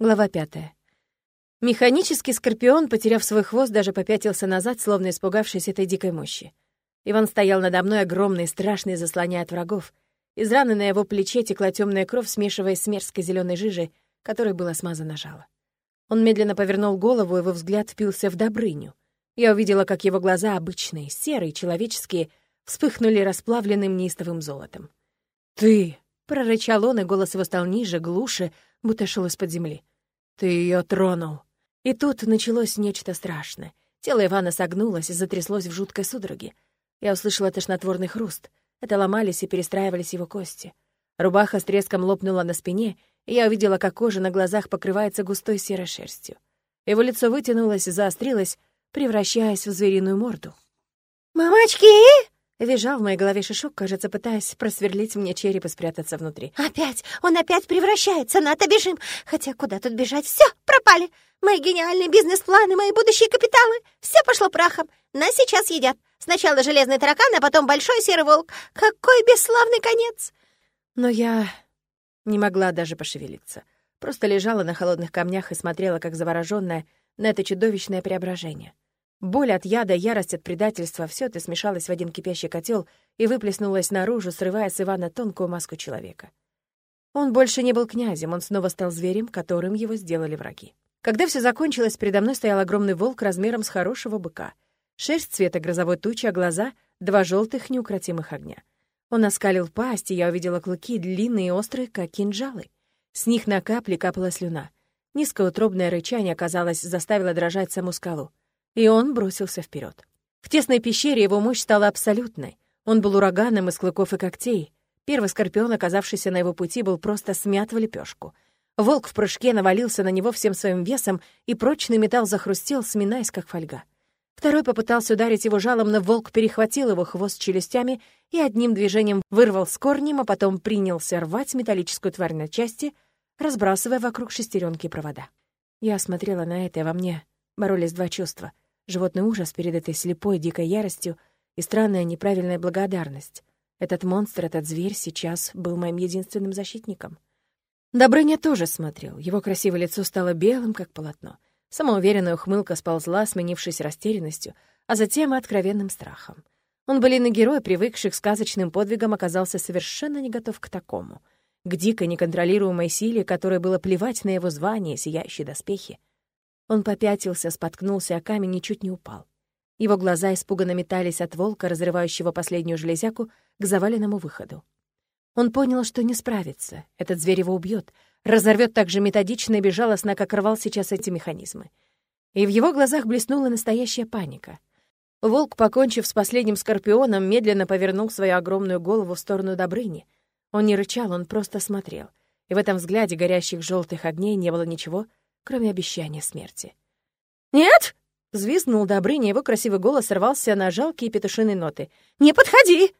Глава пятая. Механический скорпион, потеряв свой хвост, даже попятился назад, словно испугавшись этой дикой мощи. Иван стоял надо мной огромный, страшный, заслоняя от врагов. Из раны на его плече текла темная кровь, смешиваясь с мерзкой зеленой жижей, которой было смазано жало. Он медленно повернул голову, его взгляд впился в Добрыню. Я увидела, как его глаза, обычные, серые, человеческие, вспыхнули расплавленным неистовым золотом. «Ты!» — прорычал он, и голос его стал ниже, глуше, будто шел из-под земли. «Ты ее тронул!» И тут началось нечто страшное. Тело Ивана согнулось и затряслось в жуткой судороге. Я услышала тошнотворный хруст. Это ломались и перестраивались его кости. Рубаха с треском лопнула на спине, и я увидела, как кожа на глазах покрывается густой серой шерстью. Его лицо вытянулось и заострилось, превращаясь в звериную морду. «Мамочки!» Визжал в моей голове шишок, кажется, пытаясь просверлить мне череп и спрятаться внутри. «Опять! Он опять превращается! Надо бежим! Хотя куда тут бежать? Все, пропали! Мои гениальные бизнес-планы, мои будущие капиталы! Все пошло прахом! Нас сейчас едят! Сначала железный таракан, а потом большой серый волк! Какой бесславный конец!» Но я не могла даже пошевелиться. Просто лежала на холодных камнях и смотрела, как заворожённая, на это чудовищное преображение. Боль от яда, ярость от предательства — все это смешалось в один кипящий котел и выплеснулось наружу, срывая с Ивана тонкую маску человека. Он больше не был князем, он снова стал зверем, которым его сделали враги. Когда все закончилось, передо мной стоял огромный волк размером с хорошего быка. Шерсть цвета грозовой тучи, а глаза — два желтых неукротимых огня. Он оскалил пасть, и я увидела клыки, длинные и острые, как кинжалы. С них на капли капала слюна. Низкоутробное рычание, казалось, заставило дрожать саму скалу и он бросился вперед. В тесной пещере его мощь стала абсолютной. Он был ураганом из клыков и когтей. Первый скорпион, оказавшийся на его пути, был просто смят в лепешку. Волк в прыжке навалился на него всем своим весом, и прочный металл захрустел, сминаясь, как фольга. Второй попытался ударить его жалом, но волк перехватил его хвост челюстями и одним движением вырвал с корнем, а потом принялся рвать металлическую тварь на части, разбрасывая вокруг шестеренки провода. Я смотрела на это, и во мне боролись два чувства — животный ужас перед этой слепой дикой яростью и странная неправильная благодарность. Этот монстр, этот зверь сейчас был моим единственным защитником. Добрыня тоже смотрел. Его красивое лицо стало белым, как полотно. Самоуверенная ухмылка сползла, сменившись растерянностью, а затем и откровенным страхом. Он, былиный герой, привыкший к сказочным подвигам, оказался совершенно не готов к такому. К дикой, неконтролируемой силе, которой было плевать на его звание, сияющие доспехи. Он попятился, споткнулся о камень и чуть не упал. Его глаза испуганно метались от волка, разрывающего последнюю железяку, к заваленному выходу. Он понял, что не справится. Этот зверь его убьет, разорвет так же методично и безжалостно, как рвал сейчас эти механизмы. И в его глазах блеснула настоящая паника. Волк, покончив с последним скорпионом, медленно повернул свою огромную голову в сторону Добрыни. Он не рычал, он просто смотрел. И в этом взгляде горящих желтых огней не было ничего, кроме обещания смерти. «Нет!» — взвизгнул Добрыня, его красивый голос сорвался на жалкие петушиные ноты. «Не подходи!»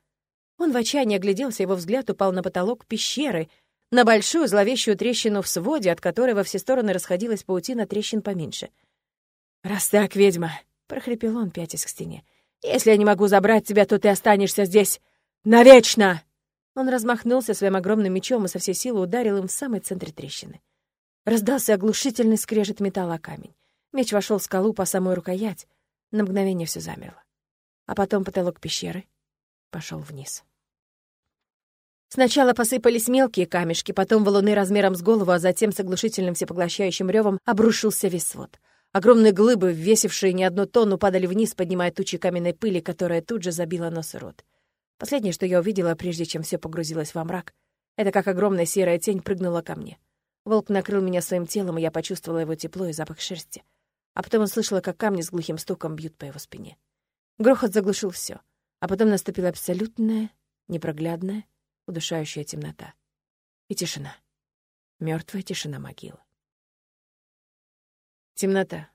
Он в отчаянии огляделся, его взгляд упал на потолок пещеры, на большую зловещую трещину в своде, от которой во все стороны расходилась паутина трещин поменьше. «Раз так, ведьма!» — прохрипел он, пятясь к стене. «Если я не могу забрать тебя, то ты останешься здесь навечно!» Он размахнулся своим огромным мечом и со всей силы ударил им в самый центр трещины. Раздался оглушительный скрежет металла о камень. Меч вошел в скалу по самой рукоять. На мгновение все замерло. А потом потолок пещеры пошел вниз. Сначала посыпались мелкие камешки, потом валуны размером с голову, а затем с оглушительным всепоглощающим ревом обрушился весь свод. Огромные глыбы, весившие не одну тонну, падали вниз, поднимая тучи каменной пыли, которая тут же забила нос и рот. Последнее, что я увидела, прежде чем все погрузилось во мрак, это как огромная серая тень прыгнула ко мне. Волк накрыл меня своим телом, и я почувствовала его тепло и запах шерсти. А потом услышала, как камни с глухим стуком бьют по его спине. Грохот заглушил все, а потом наступила абсолютная, непроглядная, удушающая темнота. И тишина. Мертвая тишина могилы. Темнота.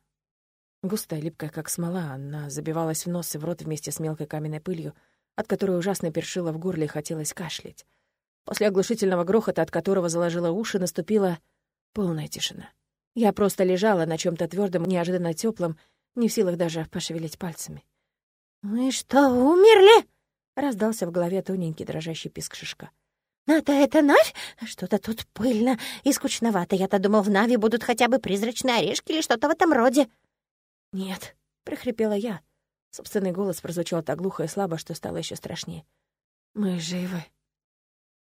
Густая, липкая, как смола, она забивалась в нос и в рот вместе с мелкой каменной пылью, от которой ужасно першила в горле и хотелось кашлять. После оглушительного грохота, от которого заложила уши, наступила полная тишина. Я просто лежала на чем то твердом, неожиданно теплом, не в силах даже пошевелить пальцами. «Мы что, умерли?» — раздался в голове тоненький дрожащий писк шишка. «Ната, это Навь? Что-то тут пыльно и скучновато. Я-то думал, в Нави будут хотя бы призрачные орешки или что-то в этом роде». «Нет», — прохрипела я. Собственный голос прозвучал так глухо и слабо, что стало еще страшнее. «Мы живы».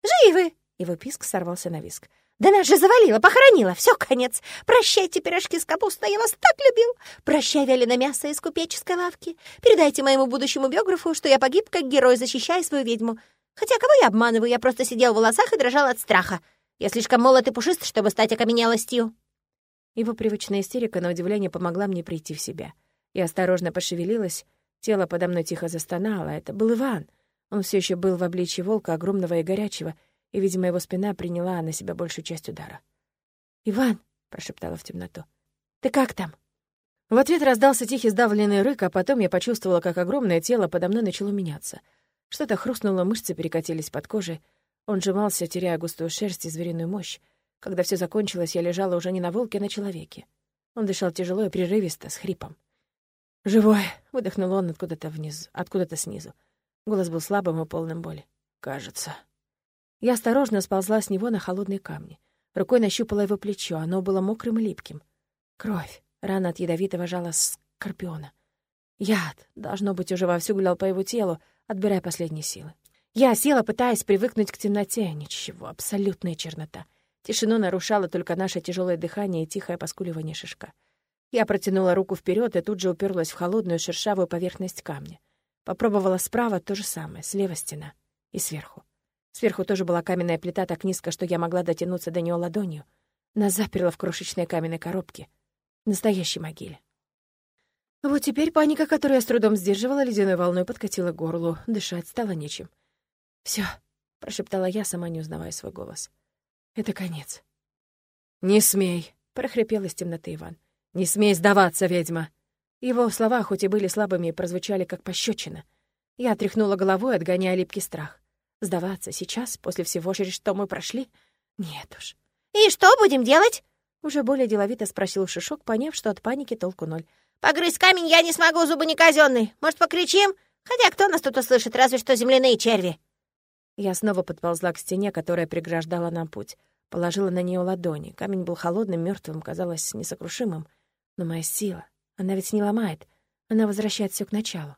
«Живы!» — его писк сорвался на виск. «Да нас же завалило, похоронило, все конец. Прощайте пирожки с капустой, я вас так любил. Прощай вяленое мясо из купеческой лавки. Передайте моему будущему биографу, что я погиб как герой, защищая свою ведьму. Хотя кого я обманываю, я просто сидел в волосах и дрожал от страха. Я слишком молод и пушист, чтобы стать окаменелостью». Его привычная истерика, на удивление, помогла мне прийти в себя. Я осторожно пошевелилась, тело подо мной тихо застонало. Это был Иван. Он все еще был в обличье волка, огромного и горячего, и, видимо, его спина приняла на себя большую часть удара. «Иван!» — прошептала в темноту. «Ты как там?» В ответ раздался тихий сдавленный рык, а потом я почувствовала, как огромное тело подо мной начало меняться — что-то хрустнуло, мышцы перекатились под кожей. Он сжимался, теряя густую шерсть и звериную мощь. Когда все закончилось, я лежала уже не на волке, а на человеке. Он дышал тяжело и прерывисто, с хрипом. «Живой!» — выдохнул он откуда-то вниз, откуда-то снизу. Голос был слабым и полным боли. «Кажется». Я осторожно сползла с него на холодные камни. Рукой нащупала его плечо, оно было мокрым и липким. Кровь. Рана от ядовитого жала скорпиона. Яд, должно быть, уже вовсю гулял по его телу, отбирая последние силы. Я села, пытаясь привыкнуть к темноте. Ничего, абсолютная чернота. Тишину нарушало только наше тяжелое дыхание и тихое поскуливание шишка. Я протянула руку вперед и тут же уперлась в холодную шершавую поверхность камня. Попробовала справа то же самое, слева стена и сверху. Сверху тоже была каменная плита так низко, что я могла дотянуться до нее ладонью. Нас заперла в крошечной каменной коробке. В настоящей могиле. Вот теперь паника, которую я с трудом сдерживала, ледяной волной подкатила к горлу. Дышать стало нечем. Все, прошептала я, сама не узнавая свой голос. «Это конец». «Не смей!» — прохрипел из темноты Иван. «Не смей сдаваться, ведьма!» Его слова, хоть и были слабыми, прозвучали как пощечина. Я отряхнула головой, отгоняя липкий страх. Сдаваться сейчас, после всего, через что мы прошли? Нет уж. «И что будем делать?» Уже более деловито спросил Шишок, поняв, что от паники толку ноль. Погрызть камень я не смогу, зубы не казенные. Может, покричим? Хотя кто нас тут услышит, разве что земляные черви». Я снова подползла к стене, которая преграждала нам путь. Положила на нее ладони. Камень был холодным, мертвым, казалось несокрушимым. Но моя сила, она ведь не ломает. Она возвращает все к началу.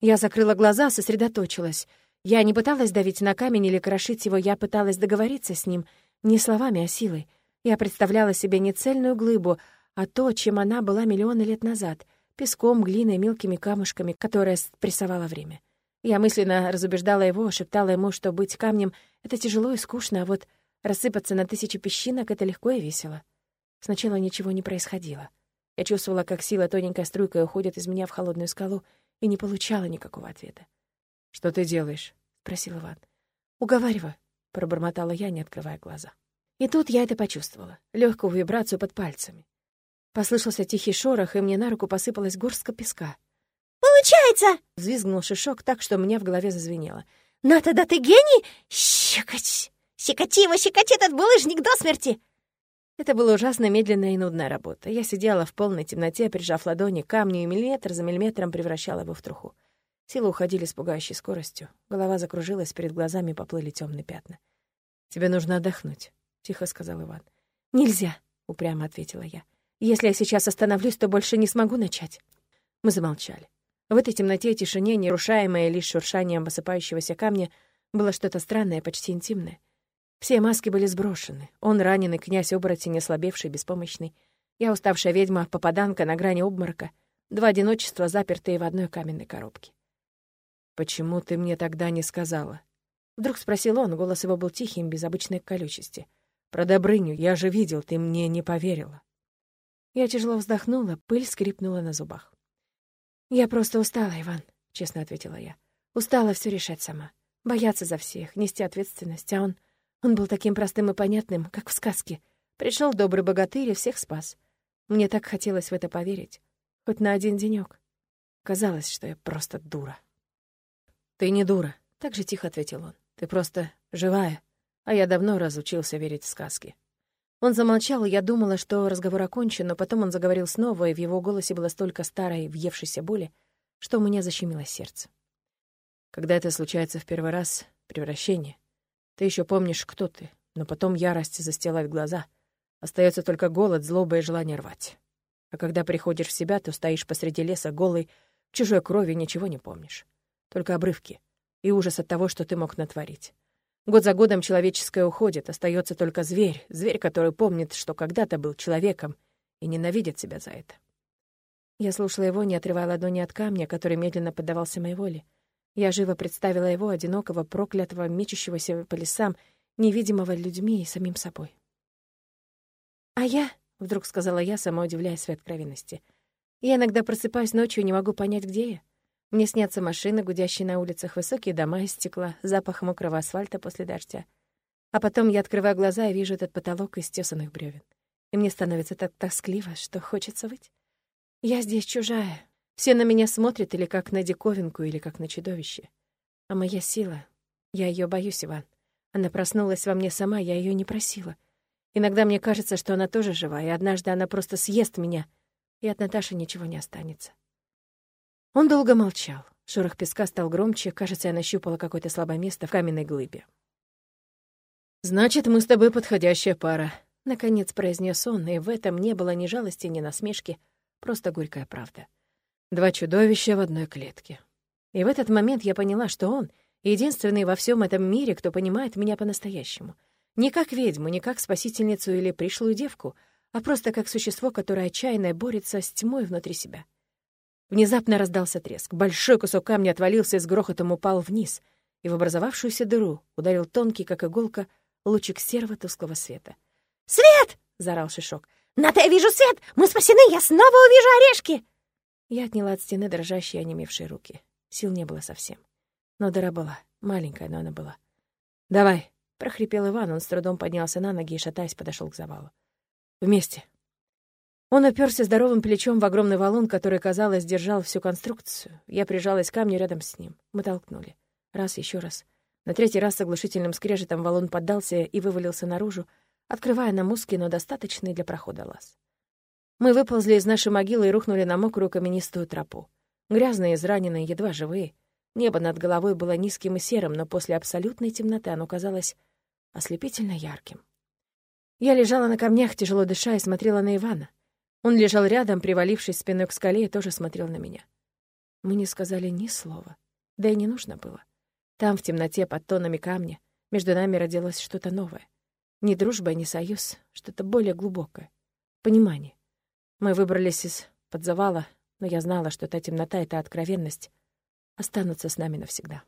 Я закрыла глаза, сосредоточилась. Я не пыталась давить на камень или крошить его, я пыталась договориться с ним, не словами, а силой. Я представляла себе не цельную глыбу, а то, чем она была миллионы лет назад — песком, глиной, мелкими камушками, которые спрессовало время. Я мысленно разубеждала его, шептала ему, что быть камнем — это тяжело и скучно, а вот рассыпаться на тысячи песчинок — это легко и весело. Сначала ничего не происходило. Я чувствовала, как сила тоненькой струйкой уходит из меня в холодную скалу, и не получала никакого ответа. «Что ты делаешь?» — спросил Иван. «Уговариваю», — пробормотала я, не открывая глаза. И тут я это почувствовала, легкую вибрацию под пальцами. Послышался тихий шорох, и мне на руку посыпалась горстка песка. «Получается!» — взвизгнул Шишок так, что меня в голове зазвенело. «Ната, да ты гений! Щекать! Щекоти его, щекочи этот булыжник до смерти!» Это была ужасно медленная и нудная работа. Я сидела в полной темноте, прижав ладони к камню и миллиметр за миллиметром превращала его в труху. Силы уходили с пугающей скоростью. Голова закружилась, перед глазами поплыли темные пятна. «Тебе нужно отдохнуть», — тихо сказал Иван. «Нельзя», — упрямо ответила я. Если я сейчас остановлюсь, то больше не смогу начать. Мы замолчали. В этой темноте и тишине, нерушаемое лишь шуршанием высыпающегося камня, было что-то странное, почти интимное. Все маски были сброшены. Он раненый, князь-оборотень, ослабевший, беспомощный. Я уставшая ведьма, попаданка на грани обморока. Два одиночества, запертые в одной каменной коробке. «Почему ты мне тогда не сказала?» Вдруг спросил он, голос его был тихим, без обычной колючести. «Про Добрыню я же видел, ты мне не поверила». Я тяжело вздохнула, пыль скрипнула на зубах. «Я просто устала, Иван», — честно ответила я. «Устала все решать сама. Бояться за всех, нести ответственность. А он... Он был таким простым и понятным, как в сказке. Пришел добрый богатырь и всех спас. Мне так хотелось в это поверить. Хоть на один денек. Казалось, что я просто дура». «Ты не дура», — так же тихо ответил он. «Ты просто живая, а я давно разучился верить в сказки». Он замолчал, и я думала, что разговор окончен, но потом он заговорил снова, и в его голосе было столько старой, въевшейся боли, что у меня защемило сердце. Когда это случается в первый раз, превращение, Ты еще помнишь, кто ты, но потом ярость застилает глаза. Остается только голод, злоба и желание рвать. А когда приходишь в себя, то стоишь посреди леса голый, в чужой крови ничего не помнишь. Только обрывки и ужас от того, что ты мог натворить. Год за годом человеческое уходит, остается только зверь, зверь, который помнит, что когда-то был человеком и ненавидит себя за это. Я слушала его, не отрывая ладони от камня, который медленно поддавался моей воле. Я живо представила его, одинокого, проклятого, мечущегося по лесам, невидимого людьми и самим собой. «А я», — вдруг сказала я, сама удивляясь своей откровенности, «я иногда просыпаюсь ночью и не могу понять, где я. Мне снятся машины, гудящие на улицах, высокие дома из стекла, запах мокрого асфальта после дождя. А потом я открываю глаза и вижу этот потолок из тесанных бревен. И мне становится так тоскливо, что хочется выйти. Я здесь чужая. Все на меня смотрят или как на диковинку, или как на чудовище. А моя сила... Я ее боюсь, Иван. Она проснулась во мне сама, я ее не просила. Иногда мне кажется, что она тоже жива, и однажды она просто съест меня, и от Наташи ничего не останется. Он долго молчал. Шорох песка стал громче, кажется, я нащупала какое-то слабое место в каменной глыбе. «Значит, мы с тобой подходящая пара», — наконец произнес он, и в этом не было ни жалости, ни насмешки, Просто горькая правда. Два чудовища в одной клетке. И в этот момент я поняла, что он — единственный во всем этом мире, кто понимает меня по-настоящему. Не как ведьму, не как спасительницу или пришлую девку, а просто как существо, которое отчаянно борется с тьмой внутри себя. Внезапно раздался треск. Большой кусок камня отвалился и с грохотом упал вниз, и в образовавшуюся дыру ударил тонкий, как иголка, лучик серого тусклого света. «Свет!» — заорал Шишок. «Ната, я вижу свет! Мы спасены! Я снова увижу орешки!» Я отняла от стены дрожащие, онемевшие руки. Сил не было совсем. Но дыра была. Маленькая, но она была. «Давай!» — прохрипел Иван. Он с трудом поднялся на ноги и, шатаясь, подошел к завалу. «Вместе!» Он уперся здоровым плечом в огромный валун, который, казалось, держал всю конструкцию. Я прижалась к камню рядом с ним. Мы толкнули. Раз, еще раз. На третий раз с оглушительным скрежетом валун поддался и вывалился наружу, открывая нам узкий, но достаточный для прохода лаз. Мы выползли из нашей могилы и рухнули на мокрую каменистую тропу. Грязные, израненные, едва живые. Небо над головой было низким и серым, но после абсолютной темноты оно казалось ослепительно ярким. Я лежала на камнях, тяжело дыша, и смотрела на Ивана. Он лежал рядом, привалившись спиной к скале, и тоже смотрел на меня. Мы не сказали ни слова. Да и не нужно было. Там, в темноте, под тонами камня, между нами родилось что-то новое. Не дружба, не союз, что-то более глубокое. Понимание. Мы выбрались из-под завала, но я знала, что та темнота и та откровенность останутся с нами навсегда.